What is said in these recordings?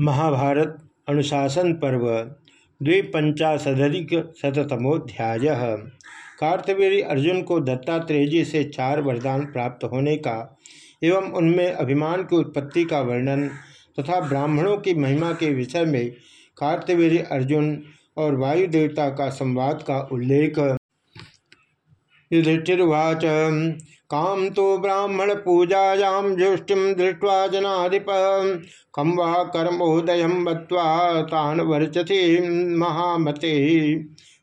महाभारत अनुशासन पर्व द्विपंचाशदिक शतमोध्याय कार्तवीर अर्जुन को दत्तात्रेय जी से चार वरदान प्राप्त होने का एवं उनमें अभिमान की उत्पत्ति का वर्णन तथा ब्राह्मणों की महिमा के विषय में कार्तवीर अर्जुन और वायु देवता का संवाद का उल्लेख। युधिष्ठिर्वाच। काम तो ब्राह्मण पूजायाम जुष्टिम दृष्टवा जनाधिप। कम वह कर्मोदय बत्वा तान वर्चति महामते।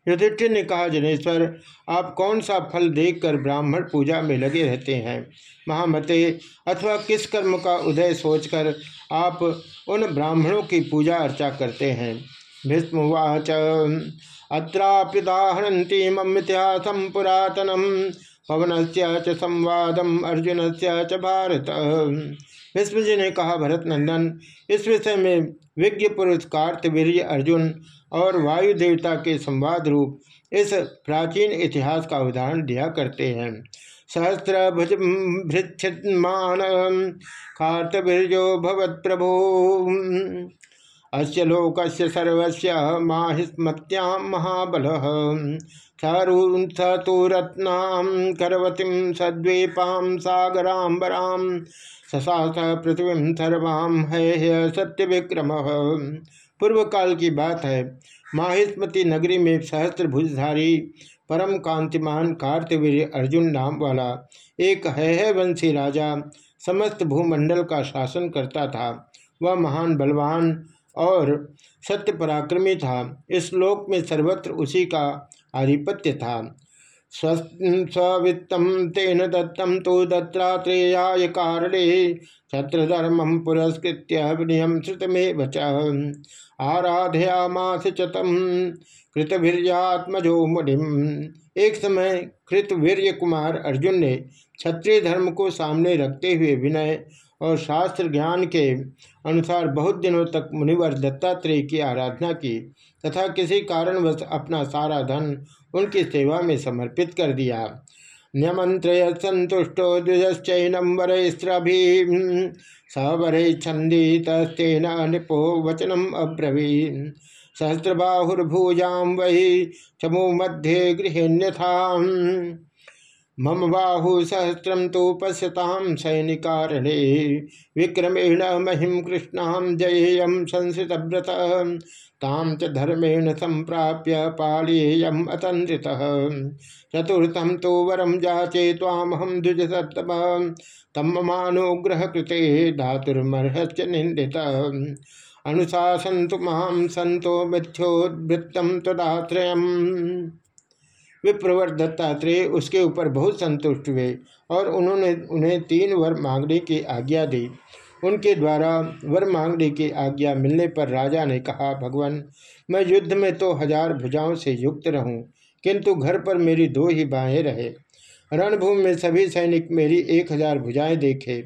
युधिष्ठिर ने कहा, जनेश्वर, आप कौन सा फल देखकर ब्राह्मण पूजा में लगे रहते हैं? महामते, अथवा किस कर्म का उदय सोचकर आप उन ब्राह्मणों की पूजा अर्चा करते हैं? भीष्मवाच अत्राप्युदाहरती मम इतिहासम पुरातनम पवन से संवादम अर्जुन से भारत। विष्णु जी ने कहा भरत नंदन इस विषय में विज्ञ पुरुष कार्तवीर्य अर्जुन और वायु देवता के संवाद रूप इस प्राचीन इतिहास का उदाहरण दिया करते हैं। सहस्र भुज भृच्छिमान कार्तवीर्यो भवत प्रभो अस्य लोकस्य सर्वस्य माहिस्मत्याम महाबल। स तो रत्ना करवतीम सद्वीपां सागरांबरां ससास पृथ्वी सर्वाम है सत्य विक्रम पूर्व काल की बात है माहिस्मती नगरी में सहस्त्र भुजधारी परम कांतिमान कार्तवीर अर्जुन नाम वाला एक है, है वंशी राजा समस्त भूमंडल का शासन करता था। वह महान बलवान और सत्य पराक्रमी था। इस लोक में सर्वत्र उसी का आधिपत्य था। स्वित्तम तेन दत्तम तो दत्तात्रेयाय कारणे छत्रधर्म पुरस्कृत विनियम श्रुतमें बच आराधयामास चतम कृतवीर्यात्मजो मुनिम एक समय कृतवीर्य कुमार अर्जुन ने क्षत्रिय धर्म को सामने रखते हुए विनय और शास्त्र ज्ञान के अनुसार बहुत दिनों तक मुनिवर दत्तात्रेय की आराधना की तथा किसी कारणवश अपना सारा धन उनकी सेवा में समर्पित कर दिया। न्यमंत्रय संतुष्टो द्विजश्चैनम वरस्त्रभी सवर छंदीतेन निपो वचनम अब्रवीन। सहस्रबाहुर्भुजाम वही चमो मध्य गृहण्यथा मम बाहु सहस्रम तो पश्यताम सैनिकारणे। विक्रमेण महिम कृष्णाम जयेयम संसितव्रत ताम च धर्मेण संप्राप्य पालीयम अतंत्रित चतुर्थम तो वरम जाचे तामहम द्विज सत्तम तम ममानुग्रह कृते धातुर्मर्हच निंदित अनुशासन तो माम संतो मिथ्योवृत्तम तदाश्रयम विप्रवर दत्तात्रेय उसके ऊपर बहुत संतुष्ट हुए और उन्होंने उन्हें तीन वर मांगने की आज्ञा दी। उनके द्वारा वर मांगने की आज्ञा मिलने पर राजा ने कहा, भगवान, मैं युद्ध में तो हज़ार भुजाओं से युक्त रहूँ, किंतु घर पर मेरी दो ही बाहें रहे। रणभूमि में सभी सैनिक मेरी एक हज़ार भुजाएँ देखे।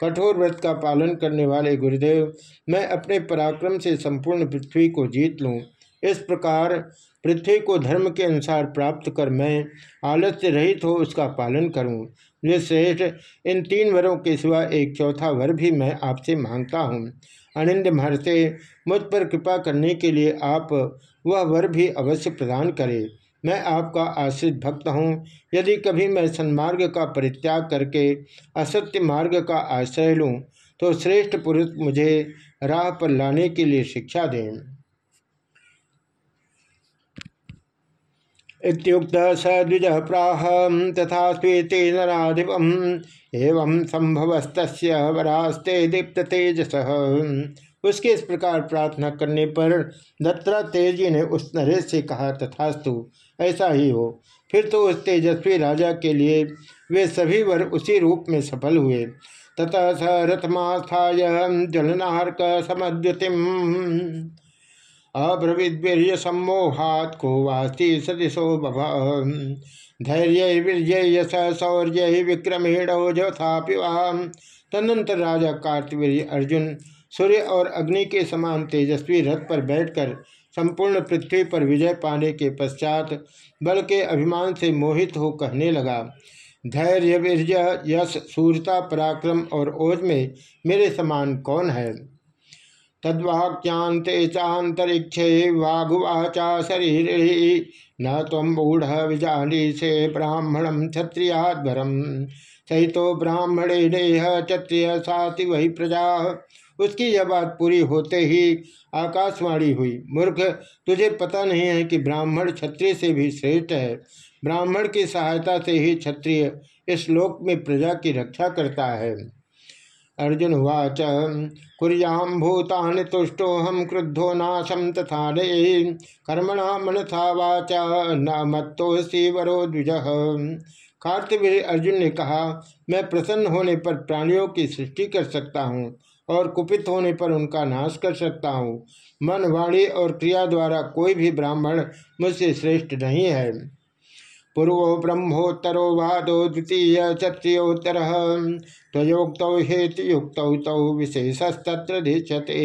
कठोर व्रत का पालन करने वाले गुरुदेव, मैं अपने पराक्रम से संपूर्ण पृथ्वी को जीत लूँ। इस प्रकार पृथ्वी को धर्म के अनुसार प्राप्त कर मैं आलस्य रहित हो उसका पालन करूँ। श्रेष्ठ, इन तीन वरों के सिवा एक चौथा वर भी मैं आपसे माँगता हूँ। अनिंद महर्षे, मुझ पर कृपा करने के लिए आप वह वर भी अवश्य प्रदान करें। मैं आपका आश्रित भक्त हूँ। यदि कभी मैं सन्मार्ग का परित्याग करके असत्य मार्ग का आश्रय लूँ तो श्रेष्ठ पुरुष मुझे राह पर लाने के लिए शिक्षा दें। इत्युक्त स द्विज प्राह तथा स्वीते नाधिपम। एवं संभवस्त वरास्ते दीप्त तेजस उसके इस प्रकार प्रार्थना करने पर दत्ता तेज़ी ने उस नरेश से कहा, तथास्तु, ऐसा ही हो। फिर तो उस तेजस्वी राजा के लिए वे सभी वर उसी रूप में सफल हुए। तथा स रथमास्थाय जलनार्क समद्युतिम। अब्रवीद्वीर्य सम्मोहात को वास्ती सदिशो बभ धैर्य वीर्य यश शौर्य विक्रमेण तदनंतर राजा कार्तवीर अर्जुन, सूर्य और अग्नि के समान तेजस्वी रथ पर बैठकर संपूर्ण पृथ्वी पर विजय पाने के पश्चात बल के अभिमान से मोहित हो कहने लगा धैर्य वीर्य यश, सूरता, पराक्रम और ओज में मेरे समान कौन है? तद्वाक्यांते चातरिक्षे वाघुवाचा शरीर। न तम मूढ़ विजानी से ब्राह्मणम क्षत्रियाध्वरम सही तो ब्राह्मणे नेह क्षत्रिय साति वही प्रजा। उसकी यह बात पूरी होते ही आकाशवाणी हुई। मूर्ख, तुझे पता नहीं है कि ब्राह्मण क्षत्रिय से भी श्रेष्ठ है। ब्राह्मण की सहायता से ही क्षत्रिय इस लोक में प्रजा की रक्षा करता है। अर्जुन वाच कुरियाम भूतान तुष्टो हम क्रुद्धो नाशम तथा कर्मणा मनथा वाचा, न मत्तो वरो द्विज। कार्तवीर अर्जुन ने कहा, मैं प्रसन्न होने पर प्राणियों की सृष्टि कर सकता हूँ और कुपित होने पर उनका नाश कर सकता हूँ। मन वाणी और क्रिया द्वारा कोई भी ब्राह्मण मुझसे श्रेष्ठ नहीं है। पूर्वो ब्रह्मोत्तरो वादो द्वितीय क्षत्रियोत्तर त्वयोक्त हेतुयुक्त तौ विशेषस्तत्र दृश्यते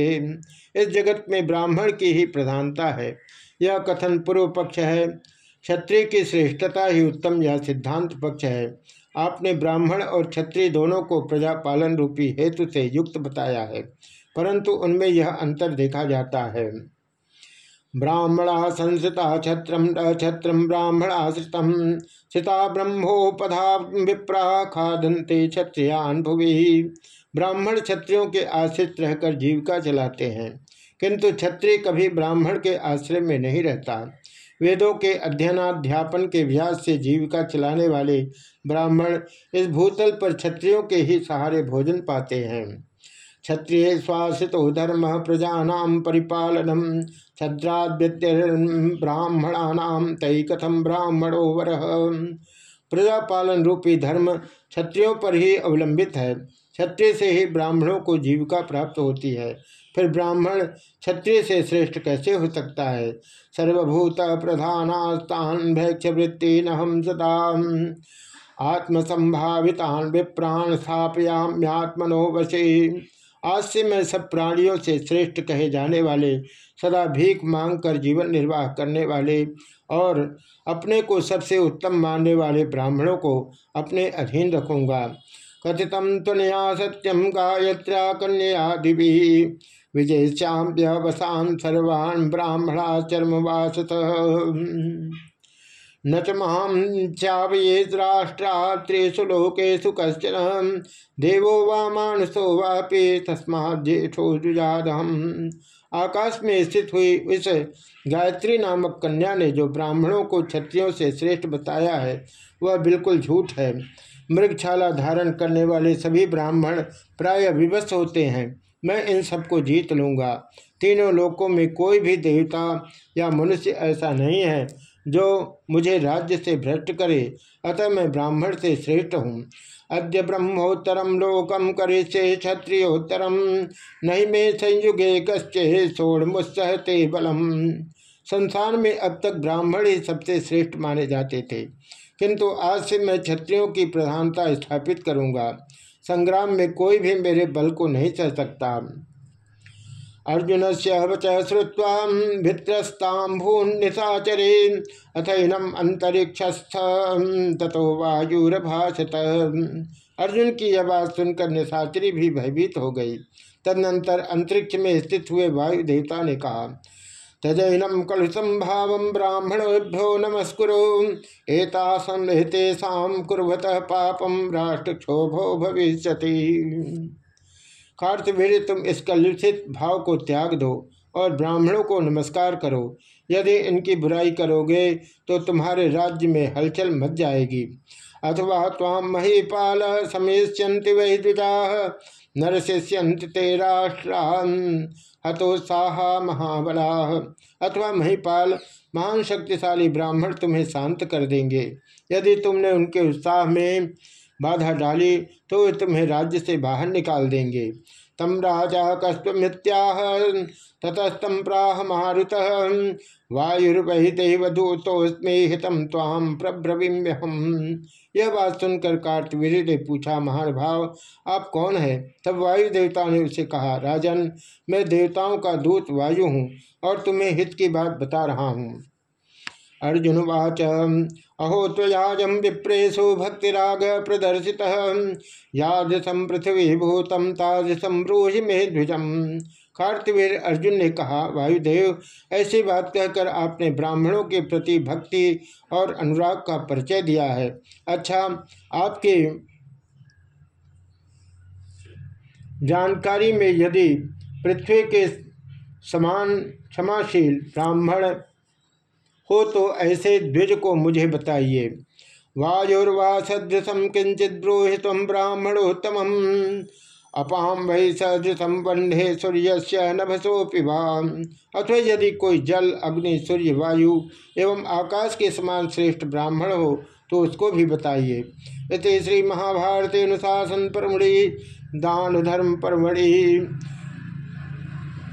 इस जगत में ब्राह्मण की ही प्रधानता है। यह कथन पूर्व पक्ष है। क्षत्रिय की श्रेष्ठता ही उत्तम यह सिद्धांत पक्ष है। आपने ब्राह्मण और क्षत्रिय दोनों को प्रजा पालन रूपी हेतु से युक्त बताया है, परंतु उनमें यह अंतर देखा जाता है। ब्राह्मणा संसिता छत्रम छत्रम ब्राह्मणाश्रितम सिता ब्रह्मोपधा विप्रा खादंते क्षत्रियान भुवि। ब्राह्मण क्षत्रियों के आश्रित रहकर जीविका चलाते हैं, किंतु क्षत्रिय कभी ब्राह्मण के आश्रय में नहीं रहता। वेदों के अध्ययनाध्यापन के अभ्यास से जीविका चलाने वाले ब्राह्मण इस भूतल पर क्षत्रियों के ही सहारे भोजन पाते हैं। क्षत्रिय श्वासित धर्म प्रजानाम परिपालनम ब्राह्मणानाम तय कथम ब्राह्मणो वर। प्रजापालन रूपी धर्म क्षत्रियों पर ही अवलंबित है। क्षत्रिय से ही ब्राह्मणों को जीविका प्राप्त होती है। फिर ब्राह्मण क्षत्रिय से श्रेष्ठ कैसे हो सकता है? सर्वभूत प्रधानास्तान भैक्ष वृत्ति नहम सदा। आत्मसंभावितान विप्राण स्थापयाम्यात्मनो वशी आज से मैं सब प्राणियों से श्रेष्ठ कहे जाने वाले, सदा भीख मांग कर जीवन निर्वाह करने वाले और अपने को सबसे उत्तम मानने वाले ब्राह्मणों को अपने अधीन रखूँगा। कथित सत्यम गायत्र्या कन्या दिवी विजय श्याम्यवसान सर्वान् ब्राह्मणा चर्मवासत न च राष्ट्रा लोकेशु कश्चन। देवो वा मानसो वापे तस्मा जेठो जुजादम आकाश में स्थित हुई इस गायत्री नामक कन्या ने जो ब्राह्मणों को क्षत्रियों से श्रेष्ठ बताया है, वह बिल्कुल झूठ है। मृगछाला धारण करने वाले सभी ब्राह्मण प्राय विवश होते हैं। मैं इन सबको जीत लूँगा। तीनों लोकों में कोई भी देवता या मनुष्य ऐसा नहीं है। जो मुझे राज्य से भ्रष्ट करे, अतः मैं ब्राह्मण से श्रेष्ठ हूँ। अद्य ब्रह्मोत्तरम लोकम करे से क्षत्रियोत्तरम नहीं में संयुगे कश्चे सोड़ मुस्सहते बलम। संसार में अब तक ब्राह्मण ही सबसे श्रेष्ठ माने जाते थे, किंतु आज से मैं क्षत्रियों की प्रधानता स्थापित करूँगा। संग्राम में कोई भी मेरे बल को नहीं सह सकता। अर्जुन से वच श्रुवा भित्रस्तांभूनिशाचरे अथनम अंतरिक्षस्थ तथो वायुरभाषत। अर्जुन की यह बात सुनकर निशाचरी भी भयभीत हो गई। तदनंतर अंतरिक्ष में स्थित हुए वायु देवता ने कहा तजैनम कलुसंभाव ब्राह्मणोभ्यो नमस्कुरु। एतासंहितेषां कुर्वत पापम राष्ट्रक्षोभो भविष्य कार्तवीर तुम इस कलुषित भाव को त्याग दो और ब्राह्मणों को नमस्कार करो। यदि इनकी बुराई करोगे तो तुम्हारे राज्य में हलचल मच जाएगी। अथवा ताम महीपाल समेष्यंति वही द्विजा नरशिष्यंत ते राष्ट्रान हतोत्साह महाबला। अथवा महिपाल, महान शक्तिशाली ब्राह्मण तुम्हें शांत कर देंगे। यदि तुमने उनके उत्साह में बाधा डाली तो वे तुम्हें राज्य से बाहर निकाल देंगे। तम राजा कस्वमित्याह ततस्तम प्राह मारुत। वायुर्वहितेवधूतोस्मे हितम ताम प्रब्रवीम्यहम। यह बात सुनकर कार्तवीर ने पूछा, महानुभाव, आप कौन है? तब वायु देवता ने उसे कहा, राजन, मैं देवताओं का दूत वायु हूँ और तुम्हें हित की बात बता रहा हूँ। अर्जुन वाच अहो त्वयाजम विप्रेशु भक्तिराग प्रदर्शित। यादृशम पृथ्वी भूतम तादृशम मे ध्वजम कार्तवीर अर्जुन ने कहा, वायुदेव, ऐसी बात कहकर आपने ब्राह्मणों के प्रति भक्ति और अनुराग का परिचय दिया है। अच्छा आपके जानकारी में यदि पृथ्वी के समान क्षमाशील ब्राह्मण हो तो ऐसे द्विज को मुझे बताइए। वायुर्वा सदृशम किंचित ब्रूहित ब्राह्मणोत्तम अपाम वही सदृशम वंडे सूर्य से अथवा यदि कोई जल, अग्नि, सूर्य, वायु एवं आकाश के समान श्रेष्ठ ब्राह्मण हो तो उसको भी बताइए। इस श्री महाभारत अनुशासन परमढ़ि दान धर्म परमढ़ि।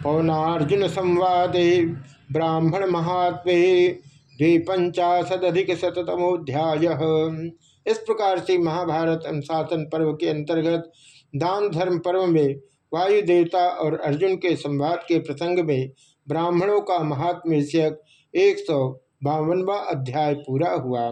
पौनार्जुन संवादे ब्राह्मण महात्मे। द्विपंचाशदिक शतमोध्याय इस प्रकार से महाभारत अनुशासन पर्व के अंतर्गत दान धर्म पर्व में वायु देवता और अर्जुन के संवाद के प्रसंग में ब्राह्मणों का महात्म्य एक सौ बावनवा अध्याय पूरा हुआ।